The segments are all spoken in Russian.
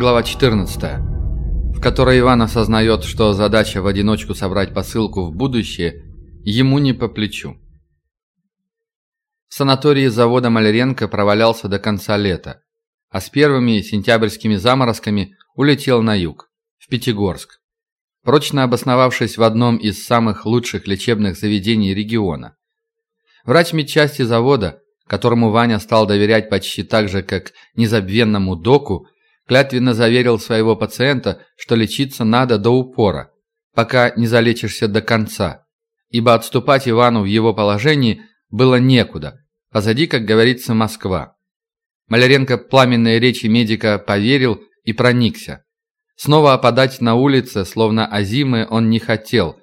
Глава 14, в которой Иван осознает, что задача в одиночку собрать посылку в будущее ему не по плечу. В санатории завода Маляренко провалялся до конца лета, а с первыми сентябрьскими заморозками улетел на юг, в Пятигорск, прочно обосновавшись в одном из самых лучших лечебных заведений региона. Врач медчасти завода, которому Ваня стал доверять почти так же, как незабвенному доку, клятвенно заверил своего пациента, что лечиться надо до упора, пока не залечишься до конца, ибо отступать Ивану в его положении было некуда, позади, как говорится, Москва. Маляренко пламенной речи медика поверил и проникся. Снова опадать на улице, словно озимы, он не хотел,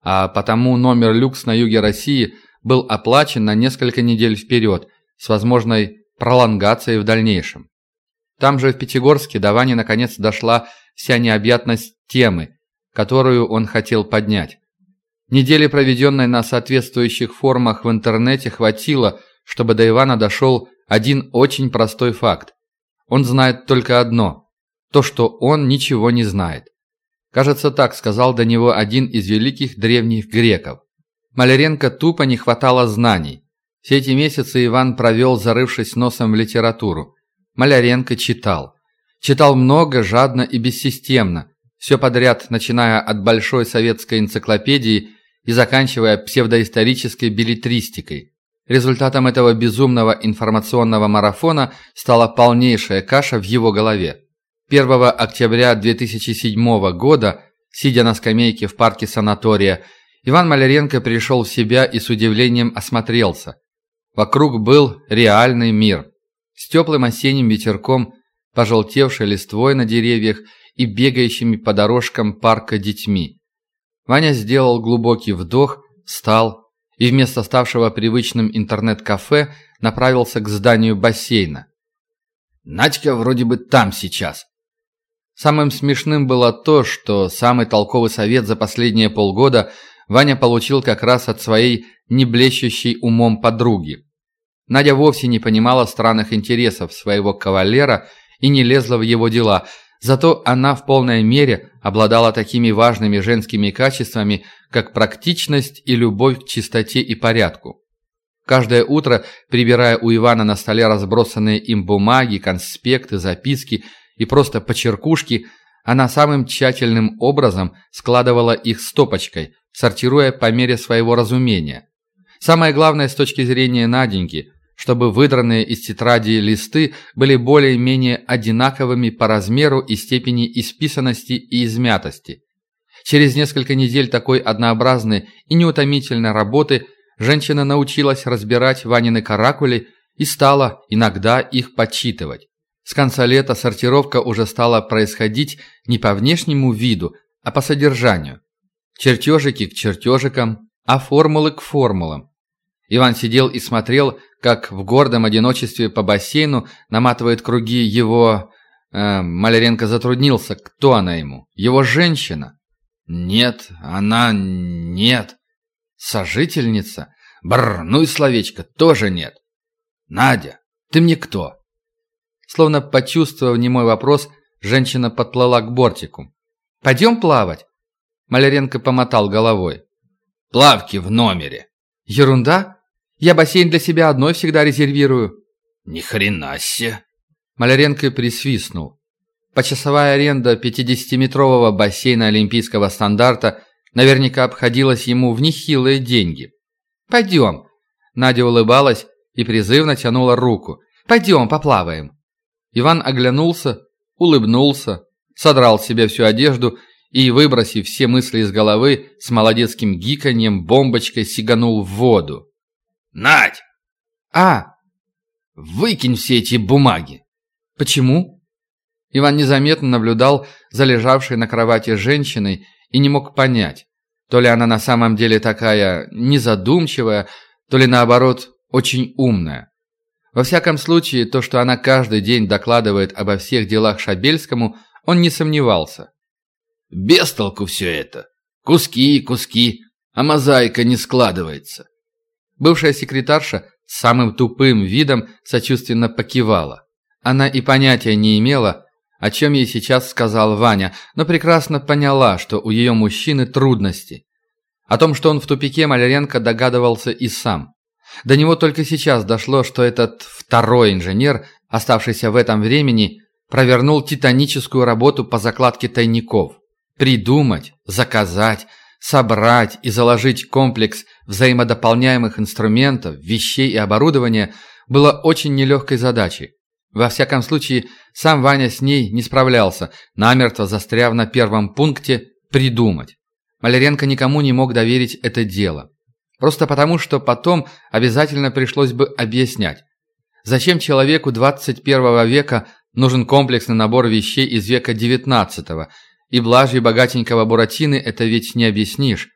а потому номер люкс на юге России был оплачен на несколько недель вперед, с возможной пролонгацией в дальнейшем. Там же, в Пятигорске, до Вани наконец дошла вся необъятность темы, которую он хотел поднять. Недели, проведенной на соответствующих форумах в интернете, хватило, чтобы до Ивана дошел один очень простой факт. Он знает только одно – то, что он ничего не знает. Кажется, так сказал до него один из великих древних греков. Маляренко тупо не хватало знаний. Все эти месяцы Иван провел, зарывшись носом в литературу. Маляренко читал. Читал много, жадно и бессистемно. Все подряд, начиная от большой советской энциклопедии и заканчивая псевдоисторической билетристикой. Результатом этого безумного информационного марафона стала полнейшая каша в его голове. 1 октября 2007 года, сидя на скамейке в парке санатория, Иван Маляренко пришел в себя и с удивлением осмотрелся. Вокруг был реальный мир – с теплым осенним ветерком, пожелтевшей листвой на деревьях и бегающими по дорожкам парка детьми. Ваня сделал глубокий вдох, встал и вместо ставшего привычным интернет-кафе направился к зданию бассейна. «Надька вроде бы там сейчас». Самым смешным было то, что самый толковый совет за последние полгода Ваня получил как раз от своей неблещущей умом подруги. Надя вовсе не понимала странных интересов своего кавалера и не лезла в его дела, зато она в полной мере обладала такими важными женскими качествами, как практичность и любовь к чистоте и порядку. Каждое утро, прибирая у Ивана на столе разбросанные им бумаги, конспекты, записки и просто почеркушки, она самым тщательным образом складывала их стопочкой, сортируя по мере своего разумения. Самое главное с точки зрения Наденьки, чтобы выдранные из тетради листы были более-менее одинаковыми по размеру и степени исписанности и измятости. Через несколько недель такой однообразной и неутомительной работы женщина научилась разбирать Ванины каракули и стала иногда их подсчитывать. С конца лета сортировка уже стала происходить не по внешнему виду, а по содержанию. Чертежики к чертежикам, а формулы к формулам. Иван сидел и смотрел, как в гордом одиночестве по бассейну наматывает круги его... Э, Маляренко затруднился, кто она ему? Его женщина? Нет, она нет. Сожительница? Бррр, ну и словечко, тоже нет. Надя, ты мне кто? Словно почувствовав немой вопрос, женщина подплыла к бортику. «Пойдем плавать?» Маляренко помотал головой. «Плавки в номере». «Ерунда? Я бассейн для себя одной всегда резервирую». «Ни хрена себе!» Маляренко присвистнул. Почасовая аренда 50-метрового бассейна олимпийского стандарта наверняка обходилась ему в нехилые деньги. «Пойдем!» Надя улыбалась и призывно тянула руку. «Пойдем, поплаваем!» Иван оглянулся, улыбнулся, содрал с себя всю одежду и, выбросив все мысли из головы, с молодецким гиканьем бомбочкой сиганул в воду. «Надь!» «А!» «Выкинь все эти бумаги!» «Почему?» Иван незаметно наблюдал за лежавшей на кровати женщиной и не мог понять, то ли она на самом деле такая незадумчивая, то ли наоборот очень умная. Во всяком случае, то, что она каждый день докладывает обо всех делах Шабельскому, он не сомневался. Без толку все это. Куски и куски, а мозаика не складывается. Бывшая секретарша с самым тупым видом сочувственно покивала. Она и понятия не имела, о чем ей сейчас сказал Ваня, но прекрасно поняла, что у ее мужчины трудности. О том, что он в тупике, Маляренко догадывался и сам. До него только сейчас дошло, что этот второй инженер, оставшийся в этом времени, провернул титаническую работу по закладке тайников. Придумать, заказать, собрать и заложить комплекс взаимодополняемых инструментов, вещей и оборудования было очень нелегкой задачей. Во всяком случае, сам Ваня с ней не справлялся, намертво застряв на первом пункте «придумать». Маляренко никому не мог доверить это дело. Просто потому, что потом обязательно пришлось бы объяснять. Зачем человеку 21 века нужен комплексный набор вещей из века 19 и блажью богатенького Буратины это ведь не объяснишь.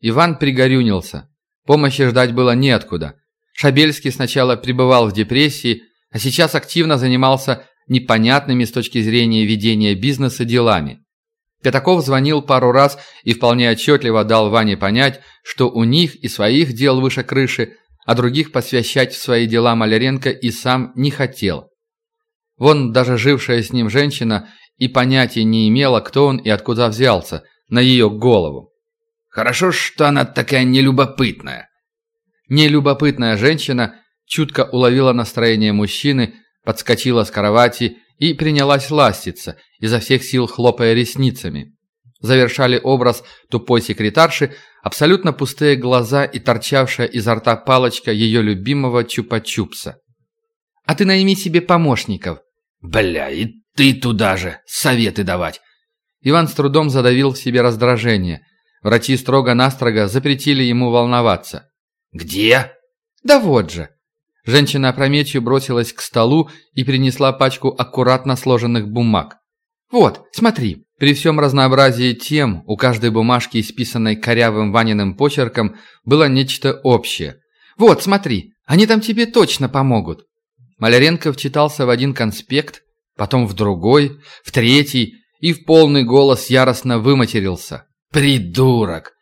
Иван пригорюнился. Помощи ждать было неоткуда. Шабельский сначала пребывал в депрессии, а сейчас активно занимался непонятными с точки зрения ведения бизнеса делами. Пятаков звонил пару раз и вполне отчетливо дал Ване понять, что у них и своих дел выше крыши, а других посвящать в свои дела Маляренко и сам не хотел. Вон даже жившая с ним женщина и понятия не имела, кто он и откуда взялся, на ее голову. Хорошо, что она такая нелюбопытная. Нелюбопытная женщина чутко уловила настроение мужчины, подскочила с кровати и принялась ластиться, изо всех сил хлопая ресницами. Завершали образ тупой секретарши абсолютно пустые глаза и торчавшая изо рта палочка ее любимого чупа-чупса. «А ты найми себе помощников». «Бля, и ты туда же, советы давать». Иван с трудом задавил в себе раздражение. Врачи строго-настрого запретили ему волноваться. «Где?» «Да вот же». Женщина опрометью бросилась к столу и принесла пачку аккуратно сложенных бумаг. «Вот, смотри». При всем разнообразии тем, у каждой бумажки, исписанной корявым Ваниным почерком, было нечто общее. «Вот, смотри, они там тебе точно помогут». Маляренко вчитался в один конспект, потом в другой, в третий и в полный голос яростно выматерился. «Придурок!»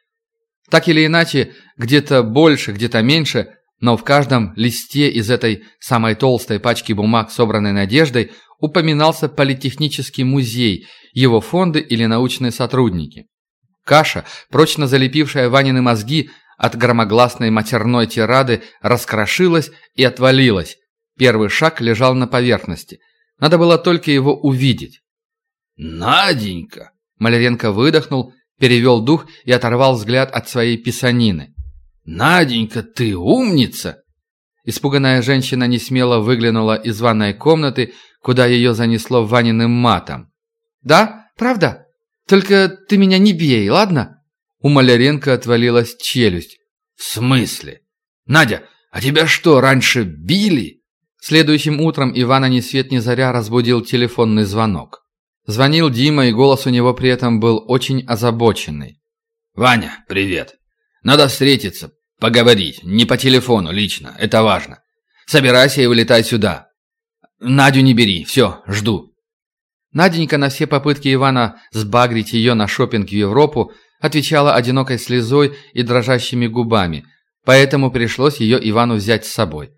Так или иначе, где-то больше, где-то меньше, но в каждом листе из этой самой толстой пачки бумаг, собранной Надеждой, упоминался политехнический музей, его фонды или научные сотрудники. Каша, прочно залепившая Ванины мозги, от громогласной матерной тирады раскрошилась и отвалилась. Первый шаг лежал на поверхности. Надо было только его увидеть. «Наденька!» Маляренко выдохнул, перевел дух и оторвал взгляд от своей писанины. «Наденька, ты умница!» Испуганная женщина несмело выглянула из ванной комнаты, куда ее занесло Ваниным матом. «Да? Правда? Только ты меня не бей, ладно?» У Маляренко отвалилась челюсть. «В смысле? Надя, а тебя что, раньше били?» Следующим утром Ивана ни свет ни заря разбудил телефонный звонок. Звонил Дима, и голос у него при этом был очень озабоченный. «Ваня, привет. Надо встретиться, поговорить, не по телефону, лично, это важно. Собирайся и вылетай сюда. Надю не бери, все, жду». Наденька на все попытки Ивана сбагрить ее на шопинг в Европу отвечала одинокой слезой и дрожащими губами, поэтому пришлось ее Ивану взять с собой.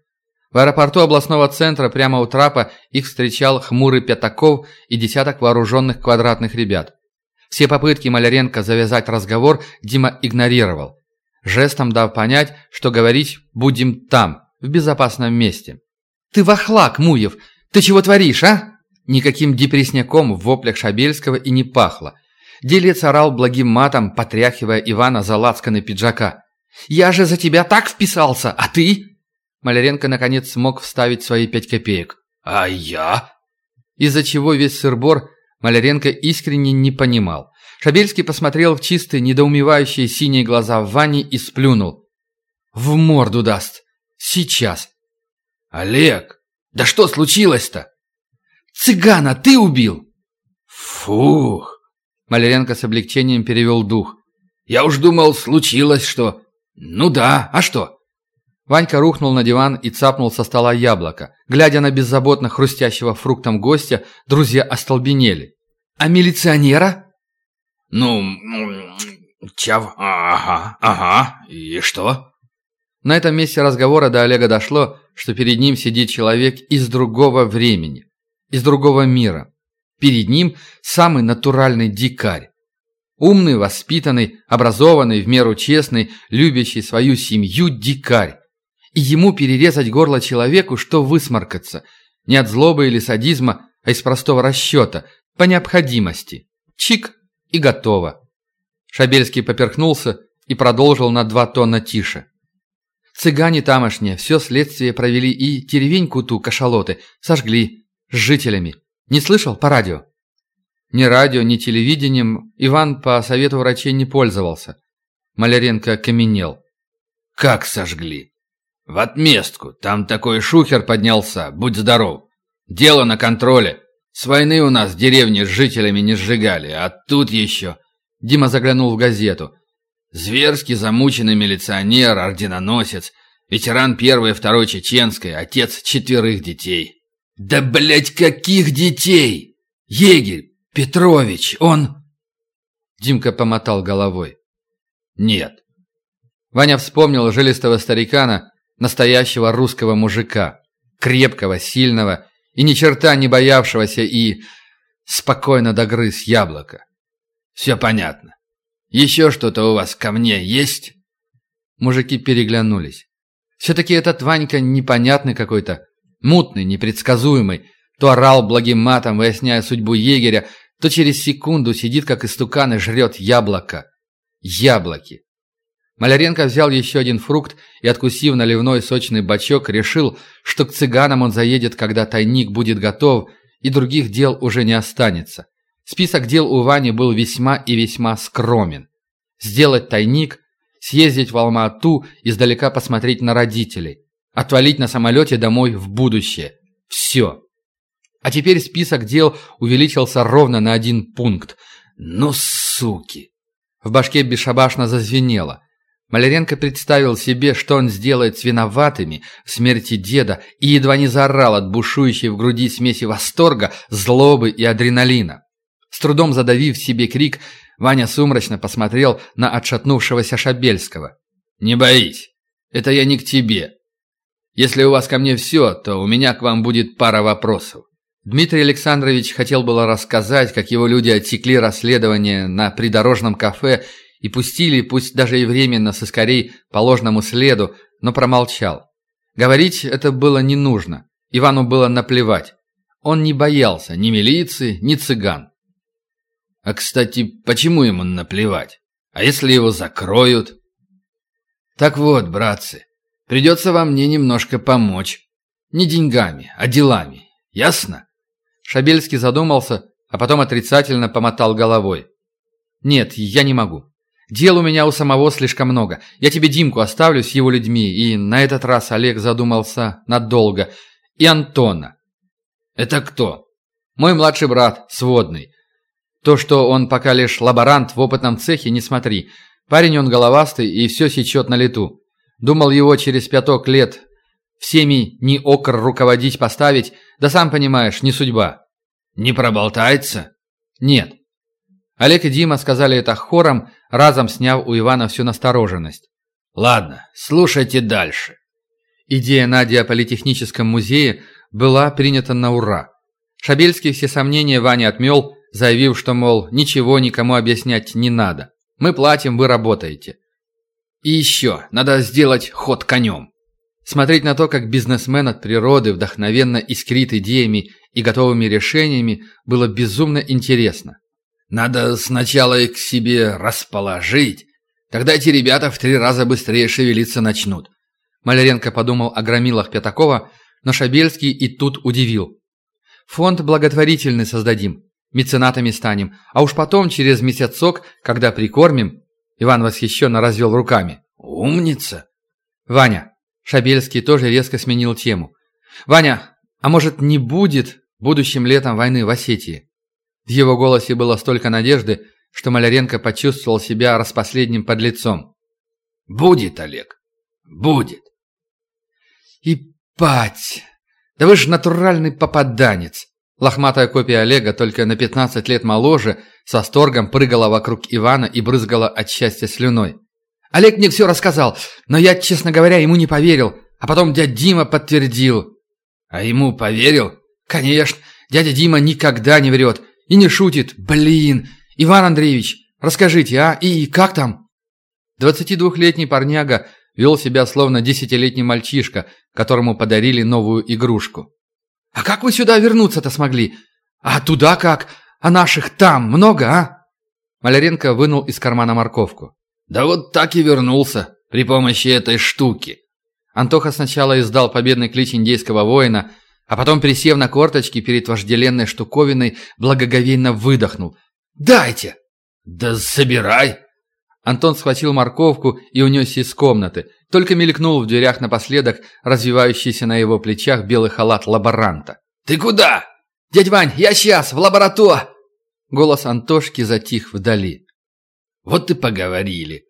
В аэропорту областного центра прямо у трапа их встречал хмурый Пятаков и десяток вооруженных квадратных ребят. Все попытки Маляренко завязать разговор Дима игнорировал, жестом дав понять, что говорить будем там, в безопасном месте. «Ты вахлак, Муев! Ты чего творишь, а?» Никаким депрессняком в воплях Шабельского и не пахло. Делец орал благим матом, потряхивая Ивана за лацканы пиджака. «Я же за тебя так вписался, а ты?» Маляренко наконец смог вставить свои пять копеек. «А я?» Из-за чего весь сырбор Маляренко искренне не понимал. Шабельский посмотрел в чистые, недоумевающие синие глаза в ванне и сплюнул. «В морду даст. Сейчас». «Олег, да что случилось-то?» «Цыгана ты убил!» «Фух!» Маляренко с облегчением перевел дух. «Я уж думал, случилось что...» «Ну да, а что?» Ванька рухнул на диван и цапнул со стола яблоко. Глядя на беззаботно хрустящего фруктом гостя, друзья остолбенели. «А милиционера?» «Ну, чав, ага, ага, и что?» На этом месте разговора до Олега дошло, что перед ним сидит человек из другого времени из другого мира. Перед ним самый натуральный дикарь. Умный, воспитанный, образованный, в меру честный, любящий свою семью дикарь. И ему перерезать горло человеку, что высморкаться. Не от злобы или садизма, а из простого расчета, по необходимости. Чик и готово. Шабельский поперхнулся и продолжил на два тона тише. Цыгане тамошние все следствие провели и деревеньку ту кашалоты сожгли с жителями. Не слышал по радио? Ни радио, ни телевидением Иван по совету врачей не пользовался. Маляренко окаменел. «Как сожгли?» «В отместку. Там такой шухер поднялся. Будь здоров. Дело на контроле. С войны у нас деревни с жителями не сжигали, а тут еще...» Дима заглянул в газету. «Зверски замученный милиционер, орденоносец, ветеран первой и второй чеченской, отец четверых детей». «Да, блять, каких детей? Егерь, Петрович, он...» Димка помотал головой. «Нет». Ваня вспомнил жилистого старикана, настоящего русского мужика, крепкого, сильного и ни черта не боявшегося и спокойно догрыз яблоко. «Все понятно. Еще что-то у вас ко мне есть?» Мужики переглянулись. Все-таки этот Ванька непонятный какой-то, мутный, непредсказуемый. То орал благим матом, выясняя судьбу егеря, то через секунду сидит, как истукан, и жрет яблоко. Яблоки. Маляренко взял еще один фрукт и, откусив наливной сочный бачок, решил, что к цыганам он заедет, когда тайник будет готов, и других дел уже не останется. Список дел у Вани был весьма и весьма скромен. Сделать тайник, съездить в Алма-Ату, издалека посмотреть на родителей, отвалить на самолете домой в будущее. Все. А теперь список дел увеличился ровно на один пункт. Ну, суки! В башке бесшабашно зазвенело. Маляренко представил себе, что он сделает с виноватыми в смерти деда и едва не заорал от бушующей в груди смеси восторга, злобы и адреналина. С трудом задавив себе крик, Ваня сумрачно посмотрел на отшатнувшегося Шабельского. «Не боись, это я не к тебе. Если у вас ко мне все, то у меня к вам будет пара вопросов». Дмитрий Александрович хотел было рассказать, как его люди отсекли расследование на придорожном кафе и пустили, пусть даже и временно, с искорей по ложному следу, но промолчал. Говорить это было не нужно. Ивану было наплевать. Он не боялся ни милиции, ни цыган. А, кстати, почему ему наплевать? А если его закроют? Так вот, братцы, придется вам мне немножко помочь. Не деньгами, а делами. Ясно? Шабельский задумался, а потом отрицательно помотал головой. «Нет, я не могу. Дел у меня у самого слишком много. Я тебе Димку оставлю с его людьми, и на этот раз Олег задумался надолго. И Антона». «Это кто?» «Мой младший брат, сводный. То, что он пока лишь лаборант в опытном цехе, не смотри. Парень он головастый и все сечет на лету. Думал его через пяток лет всеми не окр руководить поставить, да сам понимаешь, не судьба. Не проболтается? Нет. Олег и Дима сказали это хором, разом сняв у Ивана всю настороженность. Ладно, слушайте дальше. Идея Нади о политехническом музее была принята на ура. Шабельский все сомнения Ваня отмел, заявив, что, мол, ничего никому объяснять не надо. Мы платим, вы работаете. И еще, надо сделать ход конем. Смотреть на то, как бизнесмен от природы вдохновенно искрит идеями и готовыми решениями, было безумно интересно. Надо сначала их к себе расположить. Тогда эти ребята в три раза быстрее шевелиться начнут. Маляренко подумал о громилах Пятакова, но Шабельский и тут удивил. Фонд благотворительный создадим меценатами станем, а уж потом, через месяцок, когда прикормим...» Иван восхищенно развел руками. «Умница!» «Ваня!» Шабельский тоже резко сменил тему. «Ваня, а может не будет будущим летом войны в Осетии?» В его голосе было столько надежды, что Маляренко почувствовал себя распоследним подлецом. «Будет, Олег, будет!» «И пать! Да вы же натуральный попаданец!» Лохматая копия Олега, только на 15 лет моложе, со сторгом прыгала вокруг Ивана и брызгала от счастья слюной. «Олег мне все рассказал, но я, честно говоря, ему не поверил. А потом дядя Дима подтвердил». «А ему поверил?» «Конечно. Дядя Дима никогда не врет. И не шутит. Блин! Иван Андреевич, расскажите, а? И как там?» 22-летний парняга вел себя словно десятилетний мальчишка, которому подарили новую игрушку. «А как вы сюда вернуться-то смогли? А туда как? А наших там много, а?» Маляренко вынул из кармана морковку. «Да вот так и вернулся, при помощи этой штуки». Антоха сначала издал победный клич индейского воина, а потом, присев на корточки перед вожделенной штуковиной, благоговейно выдохнул. «Дайте!» «Да собирай!» Антон схватил морковку и унесся из комнаты. Только мелькнул в дверях напоследок развивающийся на его плечах белый халат лаборанта. «Ты куда?» «Дядь Вань, я сейчас, в лаборатор!» Голос Антошки затих вдали. «Вот и поговорили».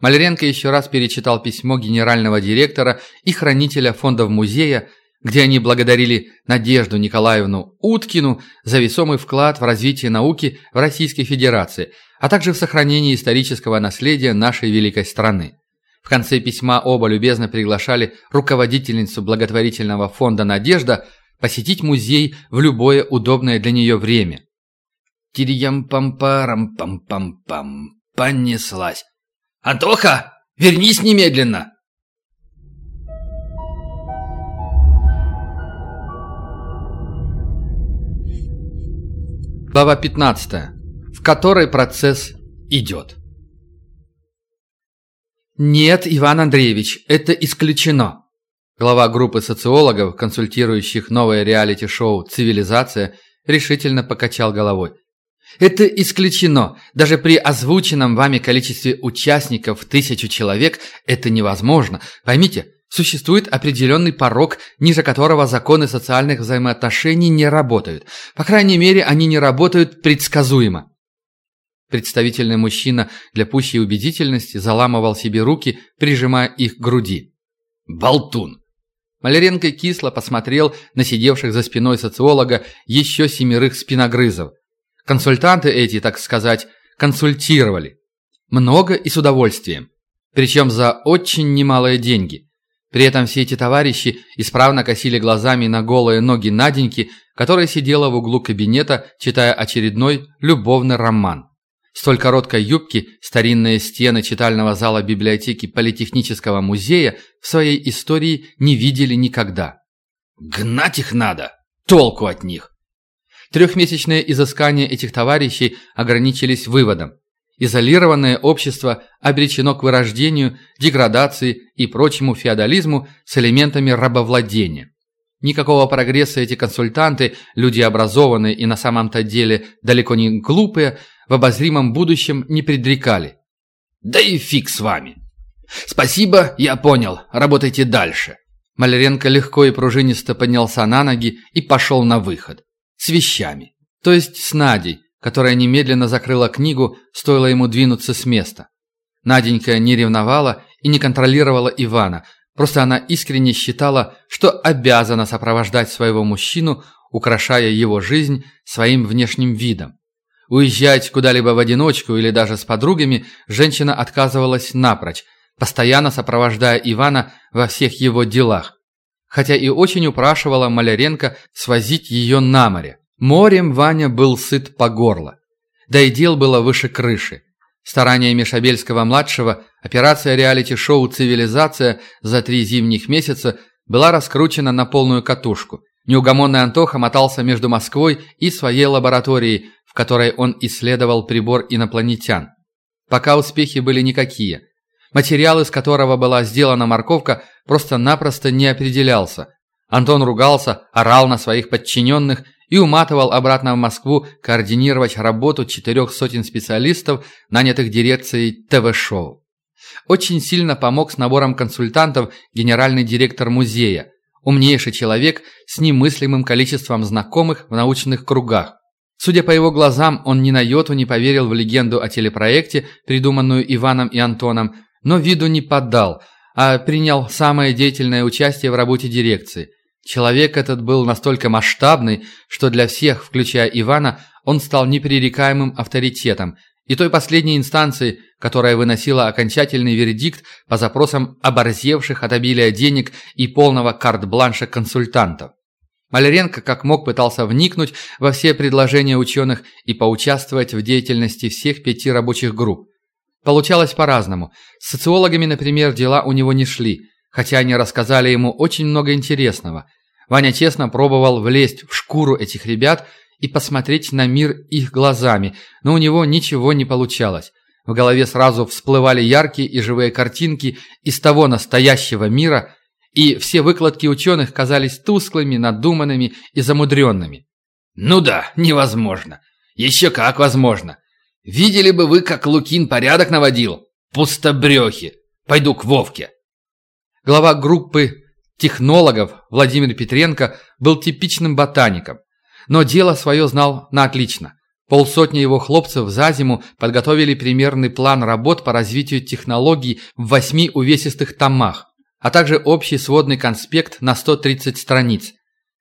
Маляренко еще раз перечитал письмо генерального директора и хранителя фондов музея, где они благодарили Надежду Николаевну Уткину за весомый вклад в развитие науки в Российской Федерации, а также в сохранении исторического наследия нашей великой страны. В конце письма оба любезно приглашали руководительницу благотворительного фонда «Надежда» посетить музей в любое удобное для нее время. Тирьям-пам-парам-пам-пам-пам. Понеслась. «Антоха, вернись немедленно!» Глава 15, в которой процесс идет. Нет, Иван Андреевич, это исключено. Глава группы социологов, консультирующих новое реалити-шоу «Цивилизация», решительно покачал головой. Это исключено. Даже при озвученном вами количестве участников в тысячу человек это невозможно. Поймите, Существует определенный порог, ниже которого законы социальных взаимоотношений не работают. По крайней мере, они не работают предсказуемо. Представительный мужчина для пущей убедительности заламывал себе руки, прижимая их к груди. «Болтун!» Маляренко кисло посмотрел на сидевших за спиной социолога еще семерых спиногрызов. Консультанты эти, так сказать, консультировали. Много и с удовольствием. Причем за очень немалые деньги. При этом все эти товарищи исправно косили глазами на голые ноги Наденьки, которая сидела в углу кабинета, читая очередной любовный роман. Столь короткой юбки старинные стены читального зала библиотеки Политехнического музея в своей истории не видели никогда. «Гнать их надо! Толку от них!» Трехмесячные изыскания этих товарищей ограничились выводом. Изолированное общество обречено к вырождению, деградации и прочему феодализму с элементами рабовладения. Никакого прогресса эти консультанты, люди образованные и на самом-то деле далеко не глупые, в обозримом будущем не предрекали. Да и фиг с вами. Спасибо, я понял, работайте дальше. Маляренко легко и пружинисто поднялся на ноги и пошел на выход. С вещами. То есть с Надей, которая немедленно закрыла книгу, стоило ему двинуться с места. Наденька не ревновала и не контролировала Ивана, просто она искренне считала, что обязана сопровождать своего мужчину, украшая его жизнь своим внешним видом. Уезжать куда-либо в одиночку или даже с подругами женщина отказывалась напрочь, постоянно сопровождая Ивана во всех его делах. Хотя и очень упрашивала Маляренко свозить ее на море. Морем Ваня был сыт по горло. Да и дел было выше крыши. Стараниями Шабельского-младшего операция реалити-шоу «Цивилизация» за три зимних месяца была раскручена на полную катушку. Неугомонный Антоха мотался между Москвой и своей лабораторией, в которой он исследовал прибор инопланетян. Пока успехи были никакие. Материал, из которого была сделана морковка, просто-напросто не определялся. Антон ругался, орал на своих подчиненных и уматывал обратно в Москву координировать работу четырех сотен специалистов, нанятых дирекцией ТВ-шоу. Очень сильно помог с набором консультантов генеральный директор музея, умнейший человек с немыслимым количеством знакомых в научных кругах. Судя по его глазам, он ни на йоту не поверил в легенду о телепроекте, придуманную Иваном и Антоном, но виду не поддал, а принял самое деятельное участие в работе дирекции – Человек этот был настолько масштабный, что для всех, включая Ивана, он стал непререкаемым авторитетом и той последней инстанцией, которая выносила окончательный вердикт по запросам оборзевших от обилия денег и полного карт-бланша консультантов. Маляренко как мог пытался вникнуть во все предложения ученых и поучаствовать в деятельности всех пяти рабочих групп. Получалось по-разному. С социологами, например, дела у него не шли, хотя они рассказали ему очень много интересного. Ваня честно пробовал влезть в шкуру этих ребят и посмотреть на мир их глазами, но у него ничего не получалось. В голове сразу всплывали яркие и живые картинки из того настоящего мира – и все выкладки ученых казались тусклыми, надуманными и замудренными. «Ну да, невозможно. Еще как возможно. Видели бы вы, как Лукин порядок наводил? Пустобрехи. Пойду к Вовке». Глава группы технологов Владимир Петренко был типичным ботаником, но дело свое знал на отлично. Полсотни его хлопцев за зиму подготовили примерный план работ по развитию технологий в восьми увесистых томах а также общий сводный конспект на 130 страниц.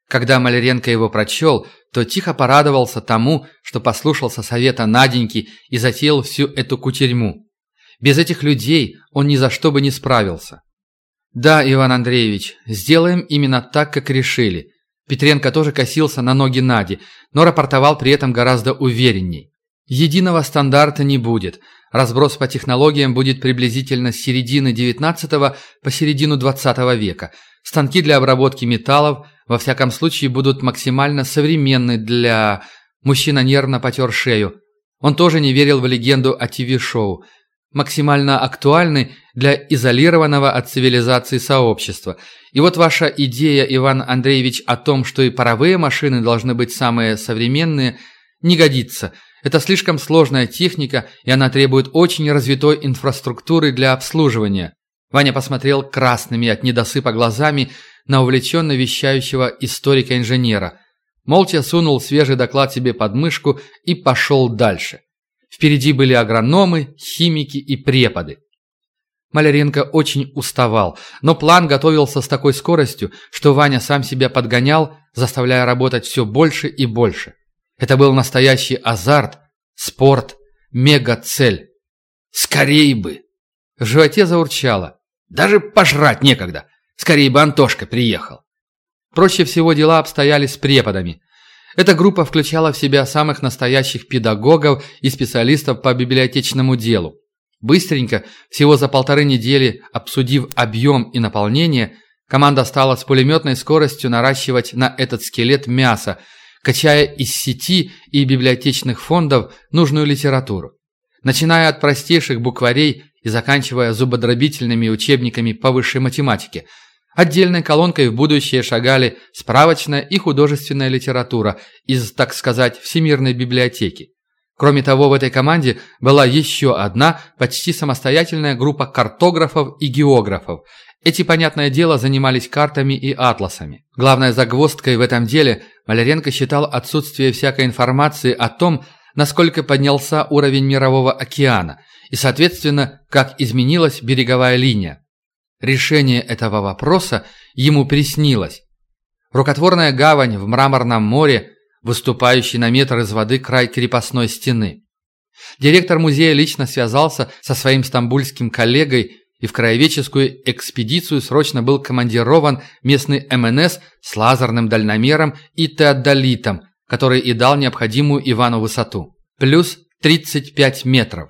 Когда Маляренко его прочел, то тихо порадовался тому, что послушался совета Наденьки и затеял всю эту кутерьму. Без этих людей он ни за что бы не справился. «Да, Иван Андреевич, сделаем именно так, как решили». Петренко тоже косился на ноги Нади, но рапортовал при этом гораздо уверенней. «Единого стандарта не будет, Разброс по технологиям будет приблизительно с середины XIX по середину XX века. Станки для обработки металлов, во всяком случае, будут максимально современны для... Мужчина нервно потер шею. Он тоже не верил в легенду о ТВ-шоу. Максимально актуальны для изолированного от цивилизации сообщества. И вот ваша идея, Иван Андреевич, о том, что и паровые машины должны быть самые современные, не годится – это слишком сложная техника, и она требует очень развитой инфраструктуры для обслуживания. Ваня посмотрел красными от недосыпа глазами на увлеченно вещающего историка-инженера. Молча сунул свежий доклад себе под мышку и пошел дальше. Впереди были агрономы, химики и преподы. Маляренко очень уставал, но план готовился с такой скоростью, что Ваня сам себя подгонял, заставляя работать все больше и больше. Это был настоящий азарт, спорт, мега-цель. Скорей бы! В животе заурчало. Даже пожрать некогда. Скорее бы Антошка приехал. Проще всего дела обстояли с преподами. Эта группа включала в себя самых настоящих педагогов и специалистов по библиотечному делу. Быстренько, всего за полторы недели, обсудив объем и наполнение, команда стала с пулеметной скоростью наращивать на этот скелет мясо, качая из сети и библиотечных фондов нужную литературу. Начиная от простейших букварей и заканчивая зубодробительными учебниками по высшей математике, отдельной колонкой в будущее шагали справочная и художественная литература из, так сказать, всемирной библиотеки. Кроме того, в этой команде была еще одна почти самостоятельная группа картографов и географов, эти, понятное дело, занимались картами и атласами. Главной загвоздкой в этом деле Маляренко считал отсутствие всякой информации о том, насколько поднялся уровень мирового океана и, соответственно, как изменилась береговая линия. Решение этого вопроса ему приснилось. Рукотворная гавань в мраморном море, выступающий на метр из воды край крепостной стены. Директор музея лично связался со своим стамбульским коллегой и в краеведческую экспедицию срочно был командирован местный МНС с лазерным дальномером и теодолитом, который и дал необходимую Ивану высоту. Плюс 35 метров.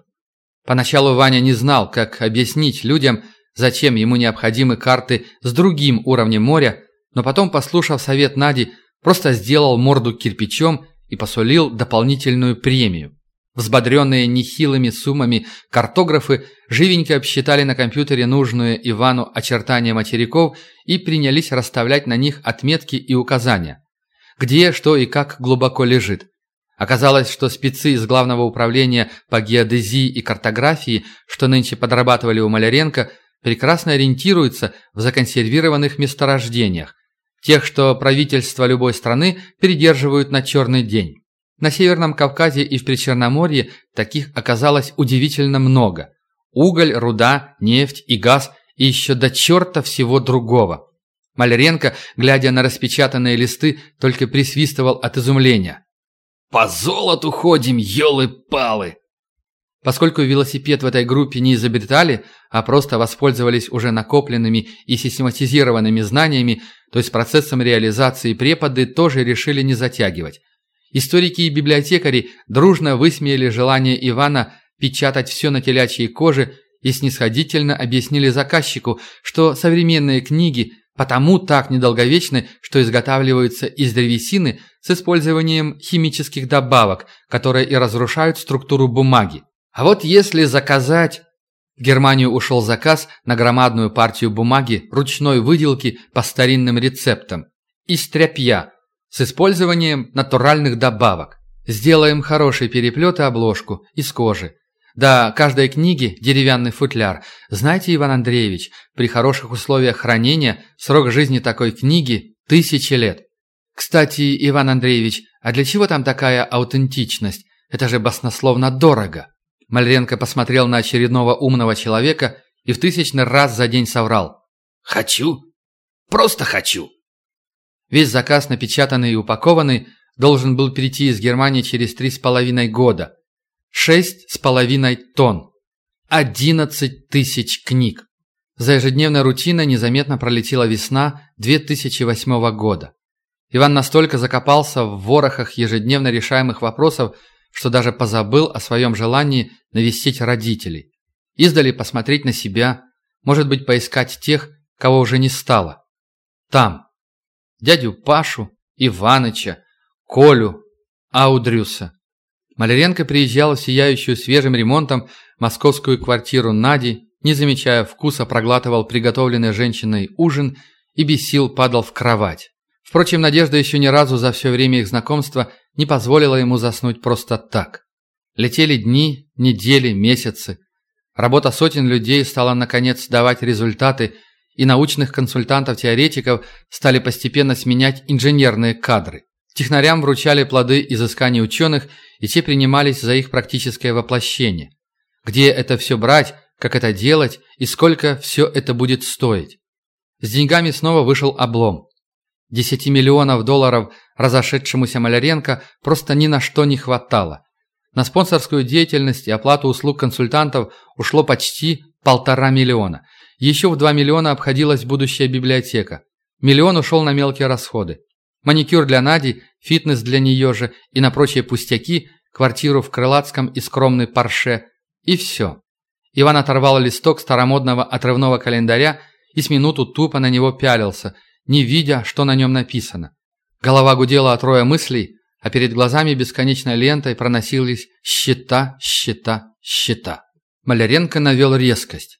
Поначалу Ваня не знал, как объяснить людям, зачем ему необходимы карты с другим уровнем моря, но потом, послушав совет Нади, просто сделал морду кирпичом и посулил дополнительную премию. Взбодренные нехилыми суммами картографы живенько обсчитали на компьютере нужные Ивану очертания материков и принялись расставлять на них отметки и указания. Где, что и как глубоко лежит. Оказалось, что спецы из Главного управления по геодезии и картографии, что нынче подрабатывали у Маляренко, прекрасно ориентируются в законсервированных месторождениях, тех, что правительство любой страны придерживают на черный день. На Северном Кавказе и в Причерноморье таких оказалось удивительно много. Уголь, руда, нефть и газ и еще до черта всего другого. Маляренко, глядя на распечатанные листы, только присвистывал от изумления. «По золоту ходим, елы-палы!» Поскольку велосипед в этой группе не изобретали, а просто воспользовались уже накопленными и систематизированными знаниями, то есть процессом реализации преподы тоже решили не затягивать. Историки и библиотекари дружно высмеяли желание Ивана печатать все на телячьей коже и снисходительно объяснили заказчику, что современные книги потому так недолговечны, что изготавливаются из древесины с использованием химических добавок, которые и разрушают структуру бумаги. А вот если заказать... В Германию ушел заказ на громадную партию бумаги ручной выделки по старинным рецептам. Из тряпья, с использованием натуральных добавок. Сделаем хороший переплет и обложку из кожи. Да, каждой книге деревянный футляр. Знаете, Иван Андреевич, при хороших условиях хранения срок жизни такой книги – тысячи лет. Кстати, Иван Андреевич, а для чего там такая аутентичность? Это же баснословно дорого. Мальренко посмотрел на очередного умного человека и в тысячный раз за день соврал. «Хочу. Просто хочу». Весь заказ, напечатанный и упакованный, должен был перейти из Германии через три с половиной года. Шесть с половиной тонн. Одиннадцать тысяч книг. За ежедневной рутиной незаметно пролетела весна 2008 года. Иван настолько закопался в ворохах ежедневно решаемых вопросов, что даже позабыл о своем желании навестить родителей. Издали посмотреть на себя, может быть, поискать тех, кого уже не стало. Там. Дядю Пашу, Иваныча, Колю, Аудрюса. Маляренко приезжал в сияющую свежим ремонтом московскую квартиру Нади, не замечая вкуса, проглатывал приготовленный женщиной ужин и без сил падал в кровать. Впрочем, Надежда еще ни разу за все время их знакомства не позволила ему заснуть просто так. Летели дни, недели, месяцы. Работа сотен людей стала наконец давать результаты, и научных консультантов-теоретиков стали постепенно сменять инженерные кадры. Технарям вручали плоды изысканий ученых, и те принимались за их практическое воплощение. Где это все брать, как это делать и сколько все это будет стоить? С деньгами снова вышел облом. 10 миллионов долларов разошедшемуся Маляренко просто ни на что не хватало. На спонсорскую деятельность и оплату услуг консультантов ушло почти полтора миллиона. Еще в 2 миллиона обходилась будущая библиотека. Миллион ушел на мелкие расходы. Маникюр для Нади, фитнес для нее же и на прочие пустяки, квартиру в Крылатском и скромный парше. И все. Иван оторвал листок старомодного отрывного календаря и с минуту тупо на него пялился – не видя, что на нем написано. Голова гудела от роя мыслей, а перед глазами бесконечной лентой проносились счета, счета, счета. Маляренко навел резкость.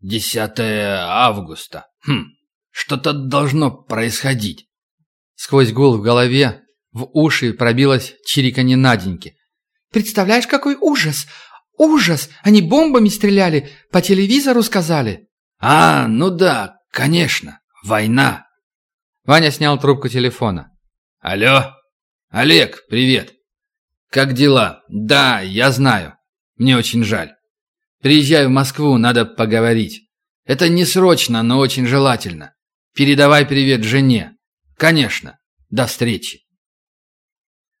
«Десятое августа. Хм, что-то должно происходить». Сквозь гул в голове в уши пробилось чириканье Наденьки. «Представляешь, какой ужас! Ужас! Они бомбами стреляли, по телевизору сказали!» «А, ну да, конечно, война!» Ваня снял трубку телефона. «Алло? Олег, привет. Как дела? Да, я знаю. Мне очень жаль. Приезжай в Москву, надо поговорить. Это не срочно, но очень желательно. Передавай привет жене. Конечно. До встречи».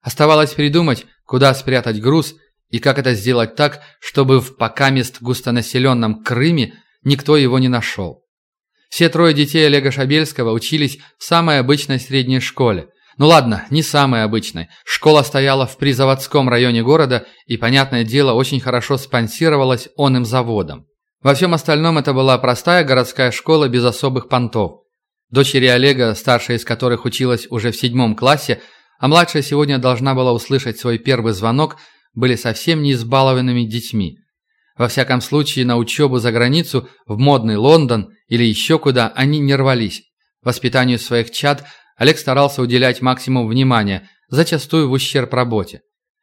Оставалось придумать, куда спрятать груз и как это сделать так, чтобы в покамест густонаселенном Крыме никто его не нашел. Все трое детей Олега Шабельского учились в самой обычной средней школе. Ну ладно, не самой обычной. Школа стояла в призаводском районе города и, понятное дело, очень хорошо спонсировалась онным заводом. Во всем остальном это была простая городская школа без особых понтов. Дочери Олега, старшая из которых училась уже в седьмом классе, а младшая сегодня должна была услышать свой первый звонок, были совсем не избалованными детьми. Во всяком случае, на учебу за границу, в модный Лондон или еще куда они не рвались. Воспитанию своих чад Олег старался уделять максимум внимания, зачастую в ущерб работе.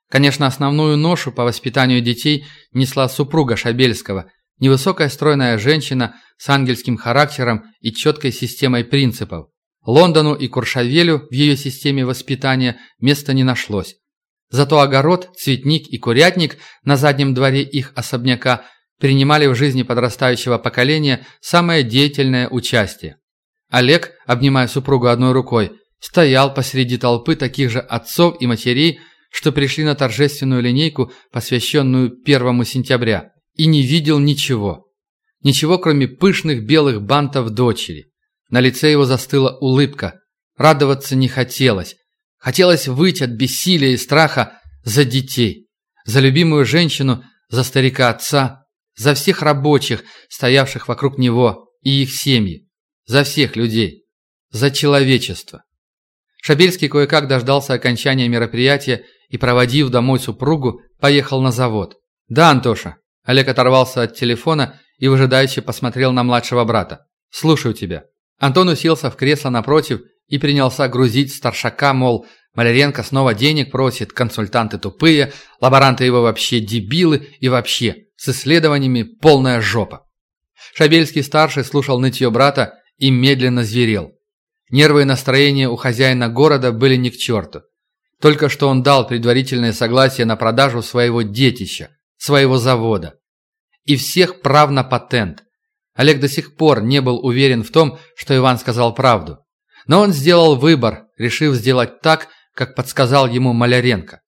Конечно, основную ношу по воспитанию детей несла супруга Шабельского, невысокая стройная женщина с ангельским характером и четкой системой принципов. Лондону и Куршавелю в ее системе воспитания места не нашлось. Зато огород, цветник и курятник на заднем дворе их особняка принимали в жизни подрастающего поколения самое деятельное участие. Олег, обнимая супругу одной рукой, стоял посреди толпы таких же отцов и матерей, что пришли на торжественную линейку, посвященную первому сентября, и не видел ничего. Ничего, кроме пышных белых бантов дочери. На лице его застыла улыбка. Радоваться не хотелось. Хотелось выйти от бессилия и страха за детей. За любимую женщину, за старика отца, за всех рабочих, стоявших вокруг него, и их семьи. За всех людей. За человечество. Шабельский кое-как дождался окончания мероприятия и, проводив домой супругу, поехал на завод. «Да, Антоша». Олег оторвался от телефона и выжидающе посмотрел на младшего брата. «Слушаю тебя». Антон уселся в кресло напротив и принялся грузить старшака, мол, Маляренко снова денег просит, консультанты тупые, лаборанты его вообще дебилы и вообще, с исследованиями полная жопа. Шабельский-старший слушал нытье брата и медленно зверел. Нервы и настроение у хозяина города были ни к черту. Только что он дал предварительное согласие на продажу своего детища, своего завода. И всех прав на патент. Олег до сих пор не был уверен в том, что Иван сказал правду. Но он сделал выбор, решив сделать так, как подсказал ему Маляренко.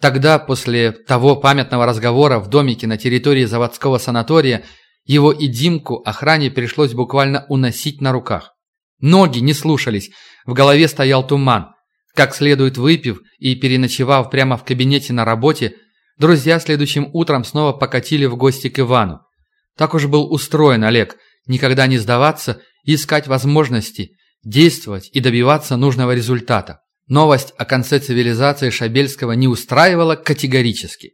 Тогда, после того памятного разговора в домике на территории заводского санатория, его и Димку охране пришлось буквально уносить на руках. Ноги не слушались, в голове стоял туман. Как следует выпив и переночевав прямо в кабинете на работе, друзья следующим утром снова покатили в гости к Ивану. Так уж был устроен Олег, никогда не сдаваться искать возможности, действовать и добиваться нужного результата. Новость о конце цивилизации Шабельского не устраивала категорически.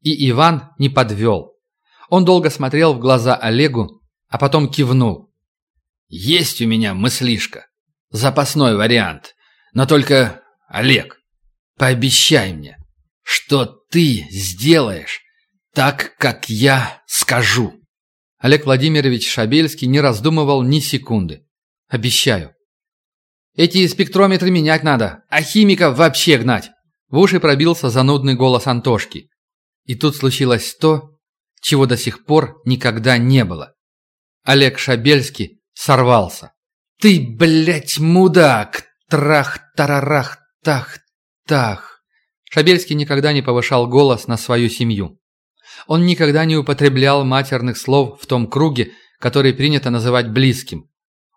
И Иван не подвел. Он долго смотрел в глаза Олегу, а потом кивнул. Есть у меня мыслишка. Запасной вариант. Но только, Олег, пообещай мне, что ты сделаешь так, как я скажу. Олег Владимирович Шабельский не раздумывал ни секунды. Обещаю. Эти спектрометры менять надо, а химиков вообще гнать. В уши пробился занудный голос Антошки. И тут случилось то, чего до сих пор никогда не было. Олег Шабельский сорвался. «Ты, блядь, мудак! Трах-тарарах-тах-тах!» Шабельский никогда не повышал голос на свою семью. Он никогда не употреблял матерных слов в том круге, который принято называть близким.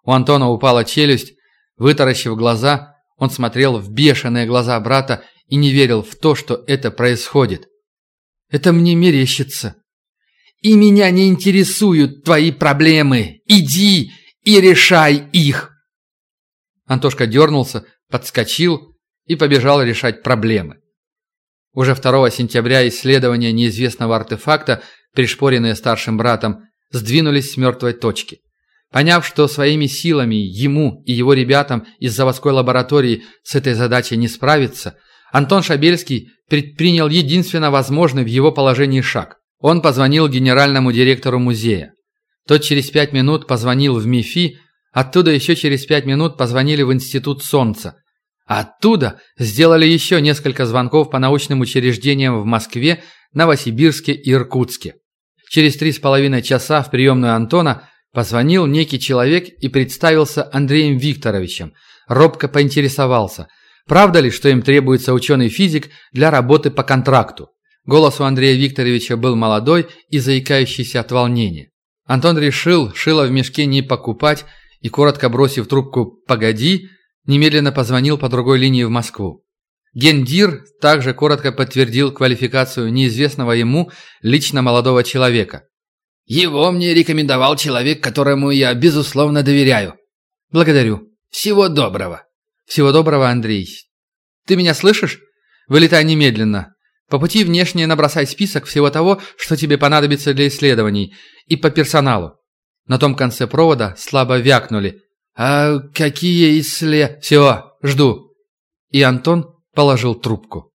У Антона упала челюсть, вытаращив глаза, он смотрел в бешеные глаза брата и не верил в то, что это происходит. «Это мне мерещится», и меня не интересуют твои проблемы. Иди и решай их!» Антошка дернулся, подскочил и побежал решать проблемы. Уже 2 сентября исследования неизвестного артефакта, пришпоренные старшим братом, сдвинулись с мертвой точки. Поняв, что своими силами ему и его ребятам из заводской лаборатории с этой задачей не справиться, Антон Шабельский предпринял единственно возможный в его положении шаг. Он позвонил генеральному директору музея. Тот через пять минут позвонил в МИФИ, оттуда еще через пять минут позвонили в Институт Солнца. оттуда сделали еще несколько звонков по научным учреждениям в Москве, Новосибирске и Иркутске. Через три с половиной часа в приемную Антона позвонил некий человек и представился Андреем Викторовичем. Робко поинтересовался, правда ли, что им требуется ученый-физик для работы по контракту. Голос у Андрея Викторовича был молодой и заикающийся от волнения. Антон решил шило в мешке не покупать и, коротко бросив трубку «погоди», немедленно позвонил по другой линии в Москву. Гендир также коротко подтвердил квалификацию неизвестного ему лично молодого человека. «Его мне рекомендовал человек, которому я, безусловно, доверяю». «Благодарю. Всего доброго». «Всего доброго, Андрей. Ты меня слышишь? Вылетай немедленно. По пути внешне набросай список всего того, что тебе понадобится для исследований, и по персоналу. На том конце провода слабо вякнули. «А какие исслед...» «Все, жду». И Антон положил трубку.